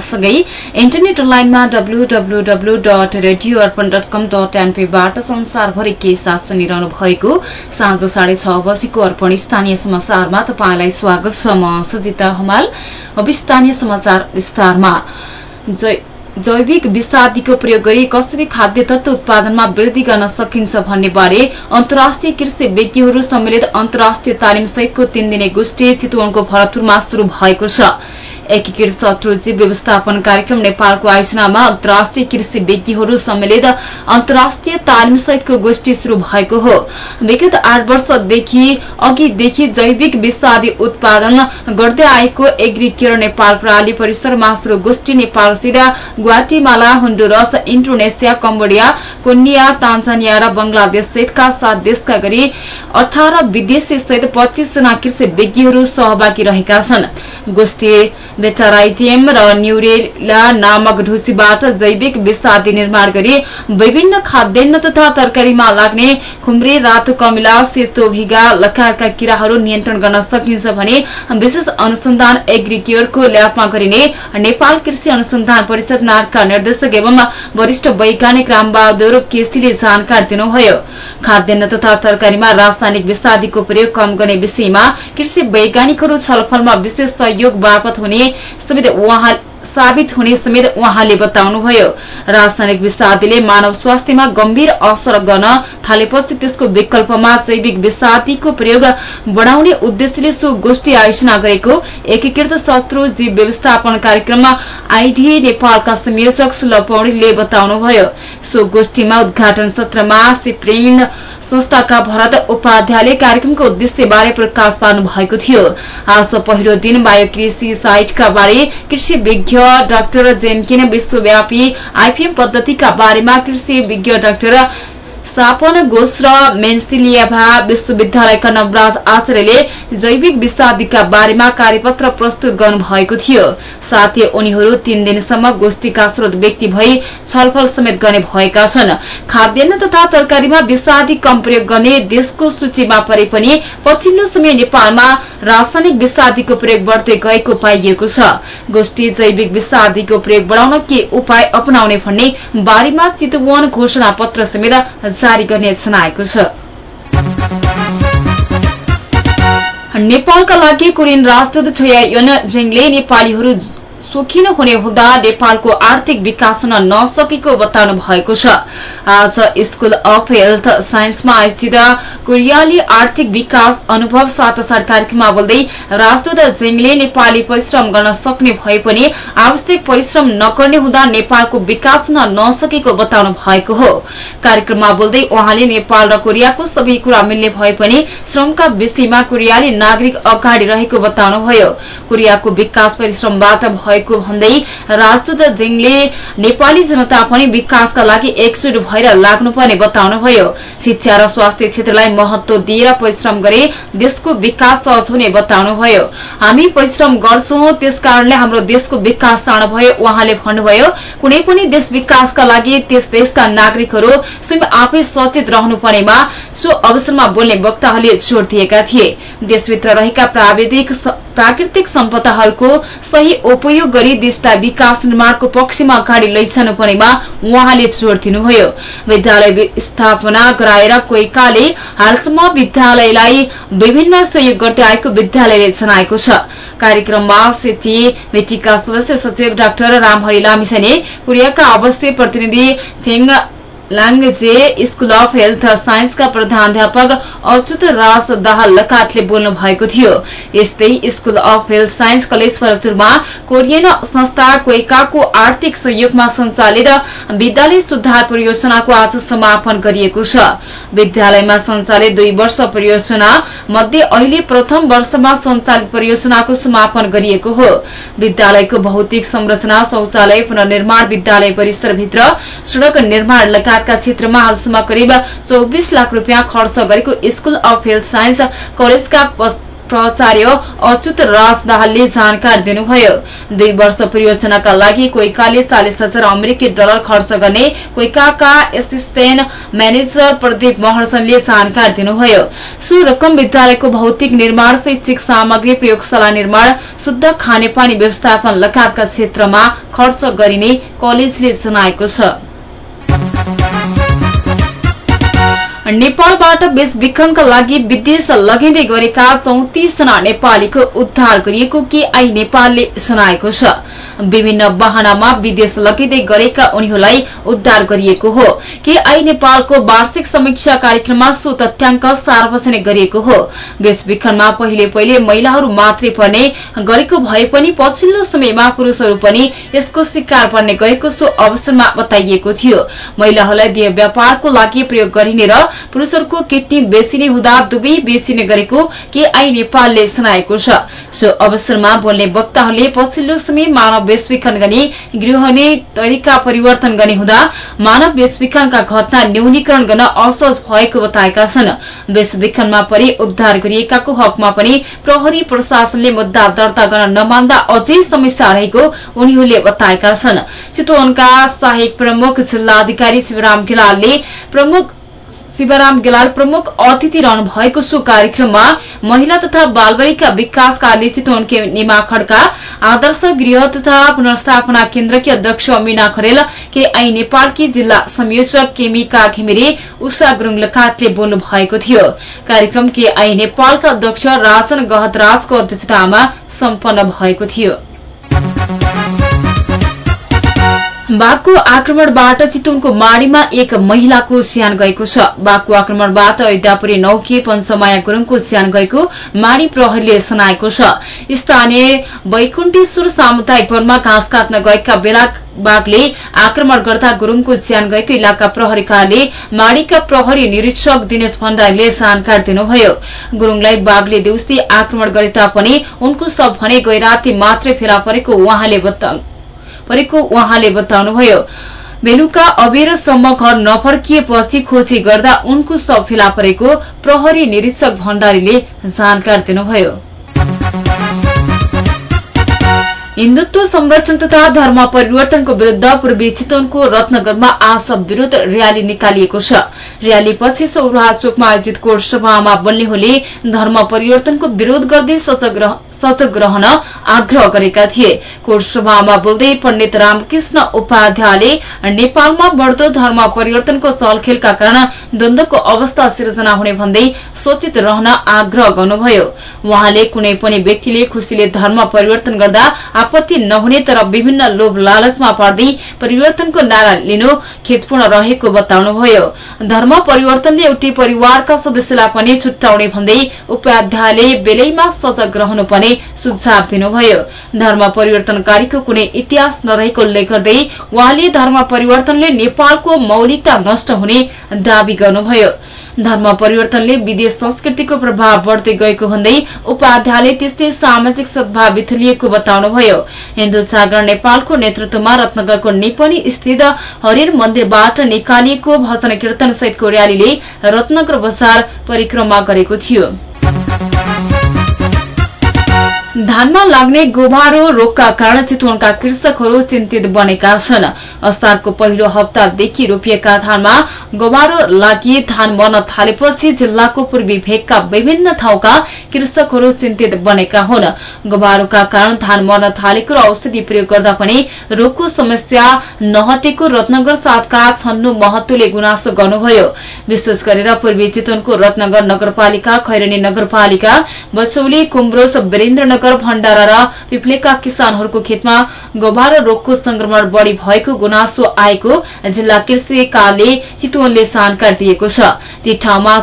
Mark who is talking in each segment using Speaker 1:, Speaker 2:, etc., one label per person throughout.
Speaker 1: सँगै इन्टरनेट अनलाइनमा W W W dot radio Arpan dot com dot एनपीबाट संसारभरि के साथ सुनिरहनु भएको साँझ साढे छ बजीको अर्पण स्थानीय समाचारमा तपाईँलाई स्वागत छ म सुजिता हमाल। जैविक विषादीको प्रयोग गरी कसरी खाद्य तत्व उत्पादनमा वृद्धि गर्न सकिन्छ भन्ने बारे अन्तर्राष्ट्रिय कृषि विज्ञहरू सम्मिलित अन्तर्राष्ट्रिय तालिम सहितको तीन दिने गोष्ठी चितवनको भरतपुरमा शुरू भएको छ। एकीकृत शत्रु जीव व्यवस्थापन कार्यक्रम नेपालको आयोजनामा अन्तर्राष्ट्रिय कृषि विज्ञहरू सम्मिलित अन्तर्राष्ट्रिय तालिम सहितको गोष्ठी शुरू भएको हो। विगत आठ वर्षदेखि अघिदेखि जैविक विषादी उत्पादन गर्दै आएको एग्री केयर नेपाल प्रणाली परिसरमा शुरू गोष्ठी नेपालसित Guatemala Honduras Indonesia Cambodia Kenya Tanzania र बंगलादेश सहितका सात देशका गरी अठार विदेशी सहित पच्चीस जना कृषि विज्ञहरू सहभागी रहेका छन्। गोष्ठी बेटाराइजियम र न्युरेला नामक ढुसीबाट जैविक विषादी निर्माण गरी विभिन्न खाद्यान्न तथा तरकारीमा लाग्ने खुम्रे रातो कमिला सेतो भिगा लगायतका किराहरू नियन्त्रण गर्न सकिन्छ भने विशेष अनुसन्धान एग्रिक्योरको ल्याबमा गरिने नेपाल कृषि अनुसन्धान परिषद नाटका निर्देशक एवं वरिष्ठ वैज्ञानिक रामबहादुर केसीले जानकारी दिनुभयो। खाद्यान्न तथा तरकारीमा रासायनिक विषादीको प्रयोग कम गर्ने विषयमा कृषि वैज्ञानिकहरू छलफलमा विशेष सहयोग बापत हुने समेत उहाँ साबित हुने समेत उहाँले बताउनुभयो। रासायनिक विषादीले मानव स्वास्थ्यमा गम्भीर असर गर्न थालेपछि त्यसको विकल्पमा जैविक विषादीको प्रयोग बढ़ाउने उद्देश्यले सो गोष्ठी आयोजना गरेको एकीकृत शत्रु जीव व्यवस्थापन कार्यक्रममा आईडी नेपालका संयोजक सुलभ पौडेलले बताउनुभयो। सो गोष्ठीमा उद्घाटन सत्रमा सिप्रिन संस्थाका भरत उपाध्यायले कार्यक्रमको उद्देश्यबारे प्रकाश पार्नु भएको थियो। आज पहिलो दिन बायोकृषि साइटका बारे कृषि विज्ञ डाक्टर जेनकिन विश्वव्यापी आइपीएम पद्धतिका बारेमा कृषि विज्ञ डाक्टर सापन घोष र मेन्सिलियाभा विश्वविद्यालयका नवराज आचार्यले जैविक विषादीका बारेमा कार्यपत्र प्रस्तुत गर्नुभएको थियो। साथै उनीहरू तीन दिनसम्म गोष्ठीका स्रोत व्यक्ति भई छलफल समेत गर्ने भएका छन्। खाद्यान्न तथा तरकारीमा विषादी कम प्रयोग गर्ने देशको सूचीमा परे पनि पछिल्लो समय नेपालमा रासायनिक विषादीको प्रयोग बढ्दै गएको पाइएको छ। गोष्ठी जैविक विषादीको प्रयोग बढ़ाउन के उपाय अपनाउने भन्ने बारेमा चितवन घोषणा पत्र समेत जारी गर्ने जनाएको छ। नेपालका लागि कोरियन राजदूत छोयायन जेङले नेपालीहरू सुखी हुने हुँदा नेपालको आर्थिक विकास हुन नसकेको बताउनु भएको छ। आज स्कूल अफ हेल्थ साइन्समा आयोजित कोरियाली आर्थिक विकास अनुभव साटासाट कार्यक्रममा बोल्दै राजदूत जेङले नेपाली परिश्रम गर्न सक्ने भए पनि आवश्यक परिश्रम नगर्ने हुँदा नेपालको विकास हुन नसकेको बताउनु भएको हो। कार्यक्रममा बोल्दै उहाँले नेपाल र कोरियाको सबै कुरा मिल्ने भए पनि श्रमका विषयमा कोरियाली नागरिक अगाडि रहेको बताउनुभयो। कोरियाको विकास परिश्रमबाट भएको भन्दै राजदूत जेङले नेपाली जनता पनि विकासका लागि एकजुट भएर लाग्नुपर्ने बताउनुभयो। शिक्षा र स्वास्थ्य क्षेत्रलाई महत्व दिएर परिश्रम गरे देशको विकास सहज हुने बताउनुभयो। हामी परिश्रम गर्छौं त्यसकारणले हाम्रो देशको विकास चाँडो भयो उहाँले भन्नुभयो कुनै पनि देश विकासका लागि त्यस देशका नागरिकहरू स्वयं आफै सचेत रहनुपर्नेमा सो अवसरमा बोल्ने वक्ताहरूले जोड़ दिएका थिए। देशभित्र रहेका प्राविधिक प्राकृतिक सम्पदाहरूको सही उपयोग गरी देशलाई विकास निर्माणको पक्षमा अगाडि लैजानु पर्नेमा उहाँले जोड़ दिनुभयो। विद्यालय स्थापना गराएर कोइकाले हालसम्म विद्यालयलाई विभिन्न सहयोग गर्दै आएको विद्यालयले जनाएको छ। कार्यक्रममा सिटी भेटीका सदस्य सचिव डाक्टर रामहरि लामिछाने कोरियाका अवस्थी प्रतिनिधि लाङजे स्कूल अफ हेल्थ साइन्सका प्रधानध्यापक अच्युत राज दाहाल लगायतले बोल्नु भएको थियो। यस्तै school of health science college फलकचुरमा Korean संस्था कोइकाको आर्थिक सहयोगमा सञ्चालित विद्यालय सुधार परियोजनाको आज समापन गरिएको छ। विद्यालयमा सञ्चालित दुई वर्ष परियोजना मध्ये अहिले प्रथम वर्षमा सञ्चालित परियोजनाको समापन गरिएको हो। विद्यालयको भौतिक संरचना शौचालय पुनर्निर्माण विद्यालय परिसरभित्र सड़क निर्माण लगायत लगायतका क्षेत्रमा हालसम्म करिब चौबिस लाख रूपियाँ खर्च गरेको स्कूल अफ हेल्थ साइन्स कलेजका प्राचार्य अच्युत राज दाहालले जानकारी दिनुभयो। दुई वर्ष परियोजनाका लागि कोइकाले चालिस हजार अमेरिकी डलर खर्च गर्ने कोइकाका एसिस्टेन्ट म्यानेजर प्रदीप महर्जनले जानकारी दिनुभयो। सो रकम विद्यालयको भौतिक निर्माण शैक्षिक सामग्री प्रयोगशाला निर्माण शुद्ध खानेपानी व्यवस्थापन लगायतका क्षेत्रमा खर्च गरिने कलेजले जनाएको छ। नेपालबाट बेचबिखनका लागि विदेश लगिँदै गरेका चौतिसजना नेपालीको उद्धार गरिएको केआई नेपालले सुनाएको छ। विभिन्न वाहनामा विदेश लगिँदै गरेका उनीहरूलाई उद्धार गरिएको हो। केआई नेपालको वार्षिक समीक्षा कार्यक्रममा सो तथ्याङ्क सार्वजनिक गरिएको हो। बेचबिखनमा पहिले पहिले महिलाहरू मात्रै पर्ने गरेको भए पनि पछिल्लो समयमा पुरूषहरू पनि यसको शिकार पर्ने गरेको सो अवसरमा बताइएको थियो। महिलाहरूलाई देह व्यापारको लागि प्रयोग गरिने र पुरूषहरूको किडनी बेचिने हुँदा दुवै बेचिने गरेको केआई नेपालले सुनाएको छ। सो अवसरमा बोल्ने वक्ताहरूले पछिल्लो समय मानव बेचबिखन गर्ने गृहने तरिका परिवर्तन गर्ने हुँदा मानव बेचबिखनका घटना न्यूनीकरण गर्न असहज भएको बताएका छन्। बेचबिखनमा परि उद्धार गरिएकाको हकमा पनि प्रहरी प्रशासनले मुद्दा दर्ता गर्न नमान्दा अझै समस्या रहेको उनीहरूले बताएका छन्। चितवनका सहायक प्रमुख जिल्लाधिकारी शिवराम गिलालले प्रमुख शिवराम गेलाल प्रमुख अतिथि रहनु भएको सो कार्यक्रममा महिला तथा बालबालिका विकास कार्य चितवनके निमाखड़का आदर्श गृह तथा पुनर्स्थापना केन्द्रकी अध्यक्ष मीना खरेल केआई नेपालकी जिल्ला संयोजक केमिका घिमिरे उषा गुरूङ लगायतले बोल्नु भएको थियो। कार्यक्रम केआई नेपालका अध्यक्ष राजन गहतराजको अध्यक्षतामा सम्पन्न भएको थियो। बाघको आक्रमणबाट चितवनको माडीमा एक महिलाको स्यान गएको छ। बाघको आक्रमणबाट अयोध्यापुरी नौकी पञ्चमाया गुरूङको स्यान गएको माडी प्रहरीले सुनाएको छ। स्थानीय वैकुण्ठेश्वर सामुदायिक वनमा घाँस काट्न गएका बेला बाघले आक्रमण गर्दा गुरूङको ज्यान गएको इलाका प्रहरी माडीका प्रहरी निरीक्षक दिनेश भण्डारीले जानकारी दिनुभयो। गुरूङलाई बाघले देउसी आक्रमण गरे तापनि उनको सब भने गैराती मात्रै फेला परेको उहाँले परेको उहाँले बताउनुभयो। बेलुका अबेरसम्म घर नफर्किएपछि खोजी गर्दा उनको शव फेला परेको प्रहरी निरीक्षक भण्डारीले जानकारी दिनुभयो। हिन्दुत्व संरक्षण तथा धर्म परिवर्तनको विरूद्ध पूर्वी चितवनको रत्नगरमा आज विरोध र्याली निकालिएको छ। र्यालीपछि सौराहा चोकमा आयोजित कोट सभामा बोल्नेहरूले धर्म परिवर्तनको विरोध गर्दै सचक रहन आग्रह गरेका थिए। कोट सभामा बोल्दै पण्डित रामकृष्ण उपाध्यायले नेपालमा बढ़दो धर्म परिवर्तनको चलखेलका कारण द्वन्दको अवस्था सिर्जना हुने भन्दै सचेत रहन आग्रह गर्नुभयो। उहाँले कुनै पनि व्यक्तिले खुशीले धर्म परिवर्तन गर्दा आपत्ति नहुने तर विभिन्न लोभ लालचमा पर्दै परिवर्तनको नारा लिनु खेतपूर्ण रहेको बताउनुभयो। धर्म परिवर्तनले एउटै परिवारका सदस्यलाई पनि छुट्याउने भन्दै उपाध्यायले बेलैमा सजग रहनुपर्ने सुझाव दिनुभयो। धर्म परिवर्तनकारीको कुनै इतिहास नरहेको उल्लेख गर्दै उहाँले धर्म परिवर्तनले नेपालको मौलिकता नष्ट हुने दावी गर्नुभयो। धर्म परिवर्तनले विदेश संस्कृतिको प्रभाव बढ़दै गएको भन्दै उपाध्यायले त्यस्तै सामाजिक सद्भाव विथुलिएको बताउनुभयो। हिन्दू जागरण नेपालको नेतृत्वमा रत्नगरको निपनी स्थित हरिण मन्दिरबाट निकालिएको भजन कीर्तन सहितको र्यालीले रत्नगर बजार परिक्रमा गरेको थियो। धानमा लाग्ने गोबारो रोगका कारण चितवनका कृषकहरू चिन्तित बनेका छन्। असारको पहिलो हप्तादेखि रोपिएका धानमा गोबारो लागि धान मर्न थालेपछि जिल्लाको पूर्वी भेगका विभिन्न ठाउँका कृषकहरू चिन्तित बनेका हुन्। गोबारोका कारण धान मर्न थालेको र औषधि प्रयोग गर्दा पनि रोगको समस्या नहटेको रत्नगर साथका छन्नु महत्वले गुनासो गर्नुभयो। विशेष गरेर पूर्वी चितवनको रत्नगर नगरपालिका खैरनी नगरपालिका बचौली कुम्रोस वीरेन्द्रनगर नगर भण्डारा र पिप्लेका किसानहरूको खेतमा गोबारो रोगको संक्रमण बढ़ी भएको गुनासो आएको जिल्ला कृषि कार्यालय चितवनले जानकारी दिएको छ। ती ठाउँमा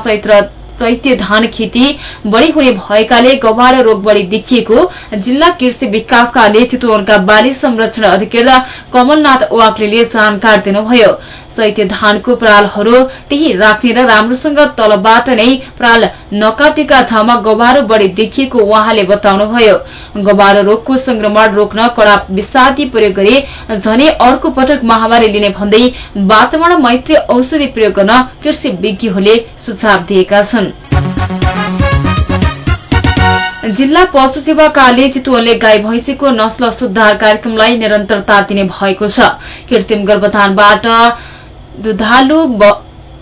Speaker 1: चैत्य धान खेती बढ़ी हुने भएकाले गौबारो रोग बढ़ी देखिएको जिल्ला कृषि विकास कार्यालय चितवनका बाली संरक्षण अधिकृत कमलनाथ वाक्लेले जानकारी दिनुभयो। चैत्य धानको परालहरू त्यही राख्ने र राम्रोसँग तलबाट नै पराल नकाटेका ठाउँमा गौबारो बढ़ी देखिएको उहाँले बताउनुभयो। गौबारो रोगको संक्रमण रोक्न कड़ा विषादी प्रयोग गरे झनै अर्को पटक महामारी लिने भन्दै वातावरण मैत्री औषधि प्रयोग गर्न कृषि विज्ञहरूले सुझाव दिएका छन्। जिल्ला पशु सेवा कार्य चितवनले गाई भैँसीको नस्ल सुधार कार्यक्रमलाई निरन्तरता दिने भएको छ। कृत्रिम गर्भधानबाट दुधालु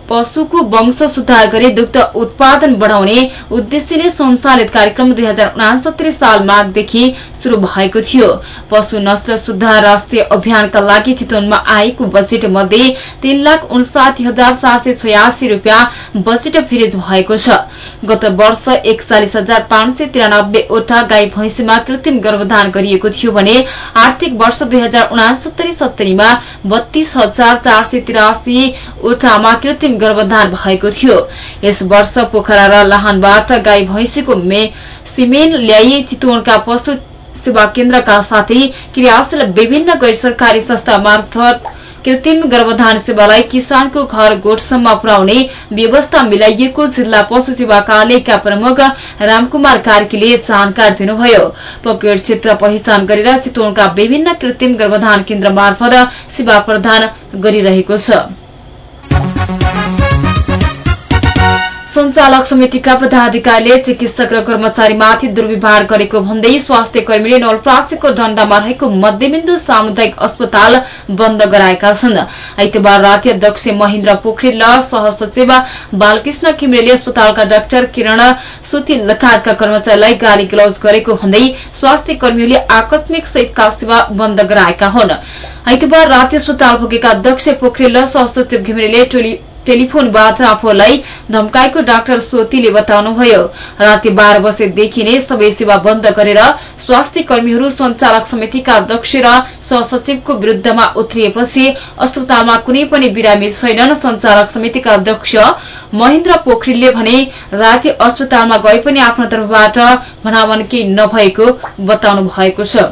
Speaker 1: पशुको वंश सुधार गरी दुग्ध उत्पादन बढ़ाउने उद्देश्यले सञ्चालित कार्यक्रम दुई हजार साल माघदेखि शुरू भएको थियो। पशु नस्ल सुधार राष्ट्रिय अभियानका लागि चितवनमा आएको बजेट मध्ये तीन लाख उन्साठी हजार चार सय छयासी रूपियाँ बजेट फिरेज भएको छ। गत वर्ष एकचालिस हजार पाँच सय तिरानब्बेवटा गाई भैँसीमा कृत्रिम गर्भधान गरिएको थियो भने आर्थिक वर्ष दुई हजार उनासत्तरी सत्तरीमा बत्तीस हजार चार सय तिरासीवटामा कृत्रिम गर्भधान भएको थियो। यस वर्ष पोखरा र लाहानबाट गाई भैँसीको सिमेन ल्याई चितवनका पशु सेवा केन्द्रका साथै क्रियाशील विभिन्न गैर सरकारी संस्था मार्फत कृत्रिम गर्भधान सेवालाई किसानको घर गोठसम्म पुर्याउने व्यवस्था मिलाइएको जिल्ला पशु सेवा कार्यालयका प्रमुख रामकुमार कार्कीले जानकारी दिनुभयो। पकेट क्षेत्र पहिचान गरेर चितवनका विभिन्न कृत्रिम गर्भधान केन्द्र मार्फत सेवा प्रदान गरिरहेको छ। संचालक समितिका पदाधिकारीले चिकित्सक र कर्मचारीमाथि दुर्व्यवहार गरेको भन्दै स्वास्थ्य कर्मीले नवलप्रासीको डण्डामा रहेको मध्यबिन्दु सामुदायिक अस्पताल बन्द गराएका छन्। आइतबार राति अध्यक्ष महेन्द्र पोखरेल र सहसचिव बालकृष्ण किमरेले अस्पतालका डाक्टर किरण सुति लगायतका कर्मचारीलाई गाली गलौज गरेको भन्दै स्वास्थ्य कर्मीहरूले आकस्मिक सहितका सेवा बन्द गराएका हुन्। आइतबार राति अस्पताल पुगेका अध्यक्ष पोखरेल र सहसचिव घिमिरेले टेलिफोनबाट आफूलाई धम्काएको डाक्टर सोतीले बताउनुभयो। राति बाह्र बजेदेखि नै सबै सेवा बन्द गरेर स्वास्थ्य कर्मीहरू संचालक समितिका अध्यक्ष र सहसचिवको विरूद्धमा उत्रिएपछि अस्पतालमा कुनै पनि बिरामी छैनन् संचालक समितिका अध्यक्ष महेन्द्र पोखरेलले भने राति अस्पतालमा गए पनि आफ्नो तर्फबाट भनावन केही नभएको बताउनु भएको छ।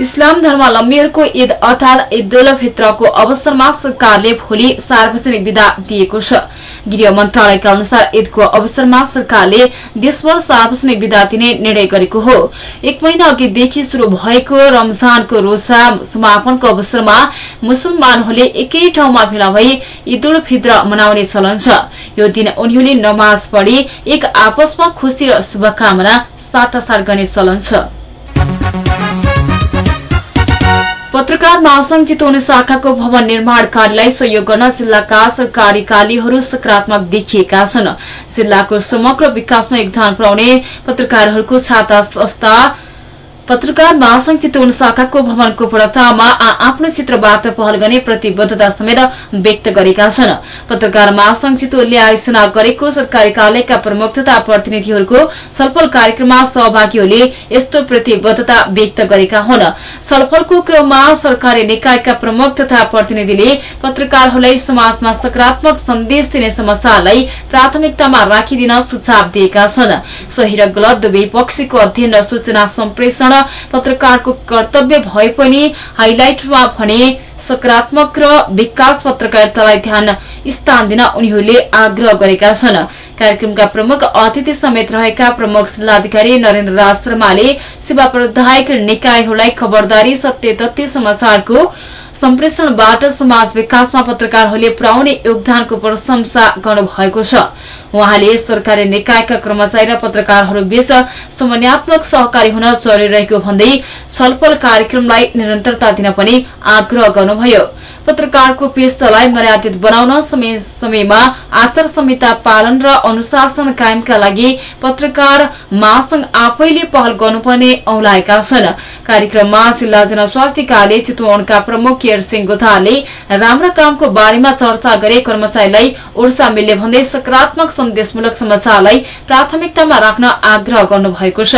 Speaker 1: इस्लाम धर्मावलम्बीहरूको ईद अर्थात ईद उल फित्रको अवसरमा सरकारले भोलि सार्वजनिक विदा दिएको छ। गृह मन्त्रालयका अनुसार ईदको अवसरमा सरकारले देशभर सार्वजनिक विदा दिने निर्णय गरेको हो। एक महिना अघिदेखि शुरू भएको रमजानको रोजा समापनको अवसरमा मुसलमानहरूले एकै ठाउँमा भेला भई ईद उल फित्र मनाउने चलन छ। यो दिन उनीहरूले नमाज पढी एक आपसमा खुशी र शुभकामना साटासाट गर्ने चलन छ। पत्रकार महासंघ चितौनी शाखाको भवन निर्माण कार्यलाई सहयोग गर्न जिल्लाका सरकारी सकारात्मक देखिएका छन्। जिल्लाको समग्र विकासमा योगदान पुर्याउने पत्रकारहरूको छाता संस्था पत्रकार महासंघ चितवन शाखाको भवनको पूर्णतामा आफ्नो क्षेत्रबाट पहल गर्ने प्रतिबद्धता समेत व्यक्त गरेका छन्। पत्रकार महासंघ चितवनले आयोजना गरेको सरकारी कार्यालयका प्रमुख तथा प्रतिनिधिहरूको छलफल कार्यक्रममा सहभागीहरूले यस्तो प्रतिबद्धता व्यक्त गरेका हुन्। छलफलको क्रममा सरकारी निकायका प्रमुख तथा प्रतिनिधिले पत्रकारहरूलाई समाजमा सकारात्मक सन्देश दिने समाचारलाई प्राथमिकतामा राखिदिन सुझाव दिएका छन्। सही र गलत दुवै पक्षको अध्ययन र सूचना सम्प्रेषण पत्रकारको कर्तव्य भए पनि हाइलाइटमा भने सकारात्मक र विकास पत्रकारितालाई ध्यान स्थान दिन उनीहरूले आग्रह गरेका छन्। कार्यक्रमका प्रमुख अतिथि समेत रहेका प्रमुख जिल्लाधिकारी नरेन्द्र राज शर्माले सेवा प्रदायक निकायहरूलाई खबरदारी सत्य तथ्य समाचारको सम्प्रेषणबाट समाज विकासमा पत्रकारहरूले पुर्याउने योगदानको प्रशंसा गर्नुभएको छ। उहाँले सरकारी निकायका कर्मचारी र पत्रकारहरू बीच समन्वयात्मक सहकारी हुन जरुरी रहेको भन्दै छलफल कार्यक्रमलाई निरन्तरता दिन पनि आग्रह गर्नुभयो। पत्रकारको पेसालाई मर्यादित बनाउन समय समयमा आचार संहिता पालन र अनुशासन कायमका लागि पत्रकार महासंघ आफैले पहल गर्नुपर्ने औलाएका छन्। कार्यक्रममा जिल्ला जनस्वास्थ्य कार्य चितवनका प्रमुख केयर सिंह गोथाले राम्रा कामको बारेमा चर्चा गरे कर्मचारीलाई ऊर्जा मिल्ने भन्दै सकारात्मक सन्देशमूलक समाचारलाई प्राथमिकतामा राख्न आग्रह गर्नुभएको छ।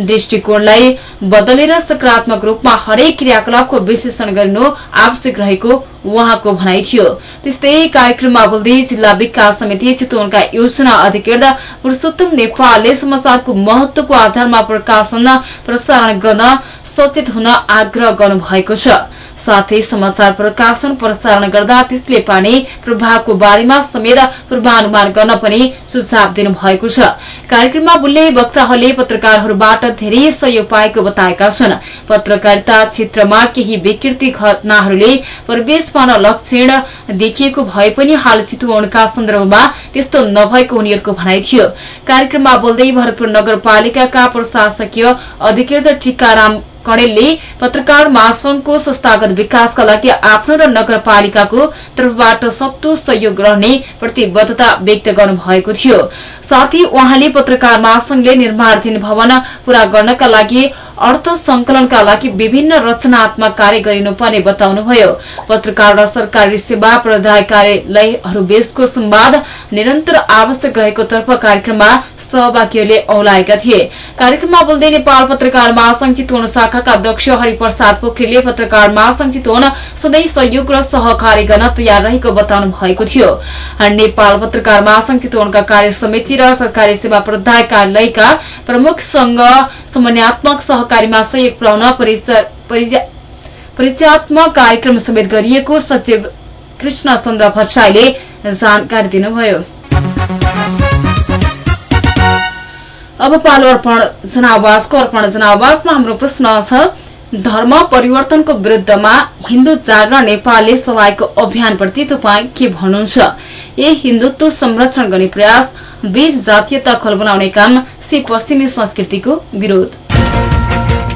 Speaker 1: दृष्टिकोणलाई बदलेर सकारात्मक रूपमा हरेक क्रियाकलापको विश्लेषण गर्नु आवश्यक रहेको उहाँको भनाइ थियो। त्यस्तै कार्यक्रममा बोल्दै जिल्ला विकास समिति चितवनका योजना अधिकृत पुरूषोत्तम नेपालले समाचारको महत्वको आधारमा प्रकाशन प्रसारण गर्न सचेत हुन आग्रह गर्नुभएको छ। साथै समाचार प्रकाशन प्रसारण गर्दा त्यसले पार्ने प्रभावको बारेमा समेत पूर्वानुमान गर्न पनि सुझाव दिनुभएको छ। कार्यक्रममा बोल्ने वक्ताहरूले पत्रकारहरूबाट धेरै सहयोग पाएको बताएका छन्। पत्रकारिता क्षेत्रमा केही विकृति घटनाहरूले प्रवेश पाउन लक्षण देखिएको भए पनि हाल चितवनका सन्दर्भमा त्यस्तो नभएको उनीहरूको भनाइ थियो। कार्यक्रममा बोल्दै भरतपुर नगरपालिकाका प्रशासकीय अधिकृत टीकाराम कणेलले पत्रकार महासंघको संस्थागत विकासका लागि आफ्नो र नगरपालिकाको तर्फबाट सक्दो सहयोग रहने प्रतिबद्धता व्यक्त गर्नुभएको थियो। साथै उहाँले पत्रकार महासंघले निर्माणाधीन भवन पूरा गर्नका लागि अर्थ संकलनका लागि विभिन्न रचनात्मक कार्य गरिनुपर्ने बताउनुभयो। पत्रकार र सरकारी सेवा प्रदाय कार्यालयहरूबीचको संवाद निरन्तर आवश्यक रहेको तर्फ कार्यक्रममा सहभागीहरूले औलाएका थिए। कार्यक्रममा बोल्दै नेपाल पत्रकार महासंघ चितवन शाखाका अध्यक्ष हरिप्रसाद पोखरेलले पत्रकार महासंघ चितवन सधैँ सहयोग र सहकार्य गर्न तयार रहेको बताउनु भएको थियो। नेपाल पत्रकार महासंघ चितवनका कार्य समिति र सरकारी सेवा प्रदाय कार्यालयका प्रमुखसँग समन्वयात्मक सहकारीमा सहयोग पुर्याउन परिचयात्मक कार्यक्रम समेत गरिएको सचिव कृष्ण चन्द्र भट्टराईले जानकारी दिनुभयो। अब पालो अर्पण जनावासको अर्पण जनावासमा हाम्रो प्रश्न छ धर्म परिवर्तनको विरूद्धमा हिन्दू जागरण नेपालले चलाएको अभियानप्रति तपाईँ के भन्नुहुन्छ? ए हिन्दुत्व संरक्षण गर्ने प्रयास बीच जातीयता खल बनाउने काम सी पश्चिमी संस्कृतिको विरोध।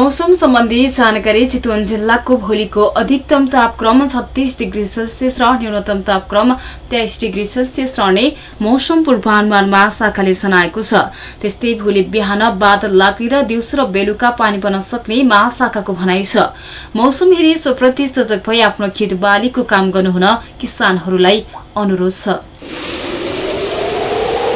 Speaker 1: मौसम सम्बन्धी जानकारी चितवन जिल्लाको भोलिको अधिकतम तापक्रम छत्तीस डिग्री सेल्सियस र न्यूनतम तापक्रम तेइस डिग्री सेल्सियस रहने मौसम पूर्वानुमान महाशाखाले जनाएको छ। त्यस्तै भोलि बिहान बादल लाग्ने र दिउँसो र बेलुका पानी पर्न सक्ने महाशाखाको भनाइ छ। मौसम हेरी सोप्रति सजग भई आफ्नो खेत बालीको काम गर्नुहुन किसानहरूलाई अनुरोध छ।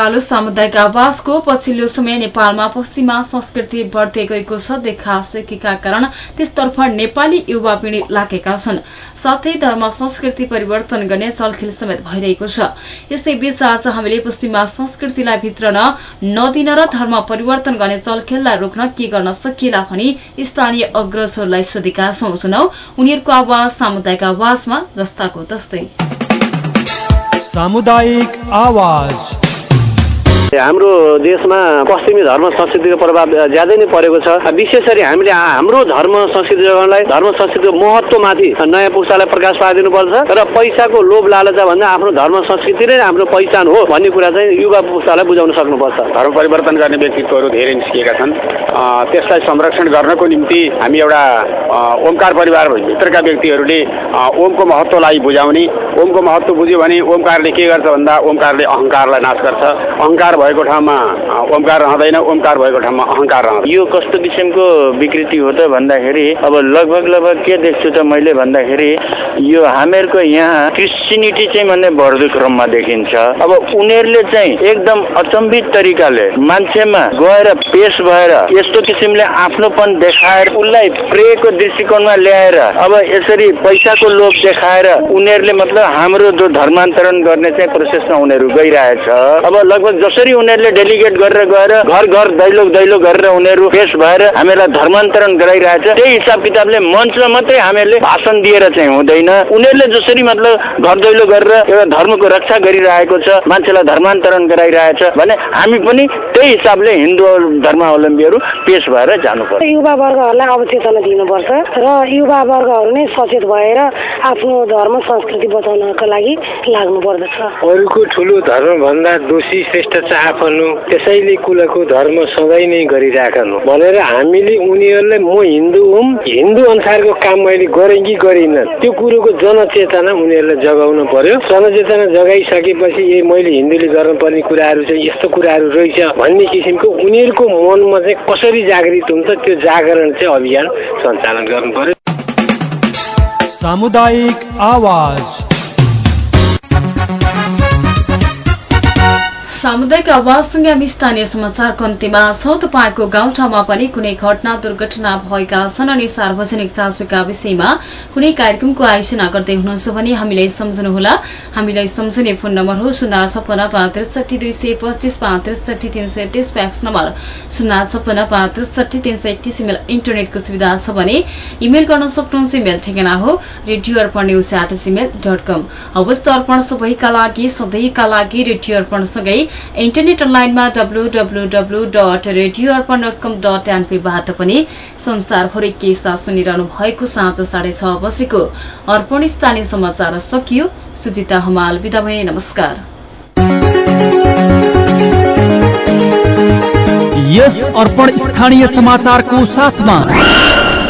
Speaker 1: पालो सामुदायिक आवासको पछिल्लो समय नेपालमा पश्चिमा संस्कृति बढ्दै गएको छ देखासेकीका कारण त्यसतर्फ नेपाली युवा पिँढी लागेका छन्। साथै धर्म संस्कृति परिवर्तन गर्ने चलखेल समेत भइरहेको छ। यसैबीच आज हामीले पश्चिमा संस्कृतिलाई भित्रन नदिन र धर्म परिवर्तन गर्ने चलखेललाई रोक्न के गर्न सकिएला भनी स्थानीय अग्रजहरूलाई सोधेका छौं। सुनौ उनीहरूको आवाज सामुदायिक आवाजमा जस्ताको तस्तै।
Speaker 2: सामुदायिक आवाज।
Speaker 3: हाम्रो देशमा पश्चिमी धर्म संस्कृतिको प्रभाव ज्यादै नै परेको छ। विशेष गरी हामीले हाम्रो धर्म संस्कृति जोगाउनलाई धर्म संस्कृतिको महत्वमाथि नयाँ पुस्तालाई प्रकाश पारिदिनुपर्छ र पैसाको लोभ लालचा भन्दा आफ्नो धर्म संस्कृति नै हाम्रो पहिचान हो भन्ने कुरा चाहिँ युवा पुस्तालाई बुझाउन सक्नुपर्छ।
Speaker 4: धर्म परिवर्तन गर्ने व्यक्तित्वहरू धेरै निस्किएका छन्। त्यसलाई संरक्षण गर्नको निम्ति हामी एउटा ओमकार परिवारभित्रका व्यक्तिहरूले ओमको महत्वलाई बुझाउने ओमको महत्व बुझ्यो भने ओमकारले के गर्छ भन्दा ओमकारले अहङ्कारलाई नाश गर्छ। अहङ्कार भएको ठाउँमा ओमकार रहँदैन ओमकार भएको ठाउँमा अहङ्कार रहँदैन।
Speaker 3: यो कस्तो किसिमको विकृति हो त भन्दाखेरि अब लगभग लगभग के देख्छु त मैले भन्दाखेरि यो हामीहरूको यहाँ क्रिस्चिनिटी चाहिँ भन्ने बढ्दो क्रममा देखिन्छ। अब उनीहरूले चाहिँ एकदम अचम्बित तरिकाले मान्छेमा गएर पेश भएर यस्तो किसिमले आफ्नोपन देखाएर उसलाई प्रेको दृष्टिकोणमा ल्याएर अब यसरी पैसाको लोभ देखाएर उनीहरूले मतलब हाम्रो जो धर्मान्तरण गर्ने चाहिँ प्रोसेसमा उनीहरू गइरहेछ। अब लगभग जसरी उनीहरूले डेलिगेट गरेर गएर घर घर दैलो दैलो गरेर उनीहरू पेश भएर हामीलाई धर्मान्तरण गराइरहेछ। त्यही हिसाब किताबले मञ्चमा मात्रै हामीहरूले भाषण दिएर चाहिँ हुँदैन। उनीहरूले जसरी मतलब घर दैलो गरेर एउटा धर्मको रक्षा गरिरहेको छ मान्छेलाई धर्मान्तरण गराइरहेछ भने हामी पनि त्यही हिसाबले हिन्दू धर्मावलम्बीहरू पेश भएर जानुपर्छ।
Speaker 5: युवा वर्गहरूलाई अवचेतना दिनुपर्छ र युवा वर्गहरू नै सचेत भएर आफ्नो धर्म संस्कृति बचाउनको लागि लाग्नु पर्दछ
Speaker 6: अरूको ठुलो धर्म भन्दा दोषी श्रेष्ठ चाहपनु त्यसैले कुलको धर्म सधैँ नै गरिराखनु। भनेर हामीले उनीहरूलाई म हिन्दू हुँ हिन्दू अनुसारको काम मैले गरेँ कि गरिनँ। त्यो कुरोको जनचेतना उनीहरूलाई जगाउनु पर्यो। जनचेतना जगाइसकेपछि ए मैले हिन्दूले गर्नुपर्ने कुराहरू चाहिँ यस्तो कुराहरू रहेछ भन्ने किसिमको उनीहरूको मनमा चाहिँ कसरी जागृत हुन्छ त्यो जागरण चाहिँ अभियान सञ्चालन गर्नु पर्यो।
Speaker 2: सामुदायिक आवाज।
Speaker 1: सामुदायिक आवाजसँगै हामी स्थानीय समाचारको अन्त्यमा छौँ। तपाईँको गाउँठाउँमा पनि कुनै घटना दुर्घटना भएका छन् अनि सार्वजनिक चासोका विषयमा कुनै कार्यक्रमको आयोजना गर्दै हुनुहुन्छ भने हामीलाई सम्झनुहोला। हामीलाई सम्झने फोन नम्बर हो शून्य छपन्न पाँच त्रिसठी दुई सय पच्चिस पाँच त्रिसठी तीन सय तीस फ्याक्स नम्बर। शून्य छपन्न पाँच त्रिसठी तीन सय एकतिस इमेल इन्टरनेटको सुविधा छ भने इमेल गर्न सक्नुहुन्छ। इमेल ठेगाना हो radio Arpan news at Gmail dot com. अवस्थ Arpan सबैका लागि सधैँका लागि रेडियो अर्पणसँगै इन्टरनेट अनलाइनमा W W W dot radio Arpan dot com dot एनपीबाट पनि संसारभरि के साथ सुनिरहनु भएको साँझ साढे छ बजेको अर्पण स्थानीय समाचार सकियो। सुजिता हमाल विदा भए नमस्कार।
Speaker 7: यस अर्पण स्थानीय समाचारको साथमा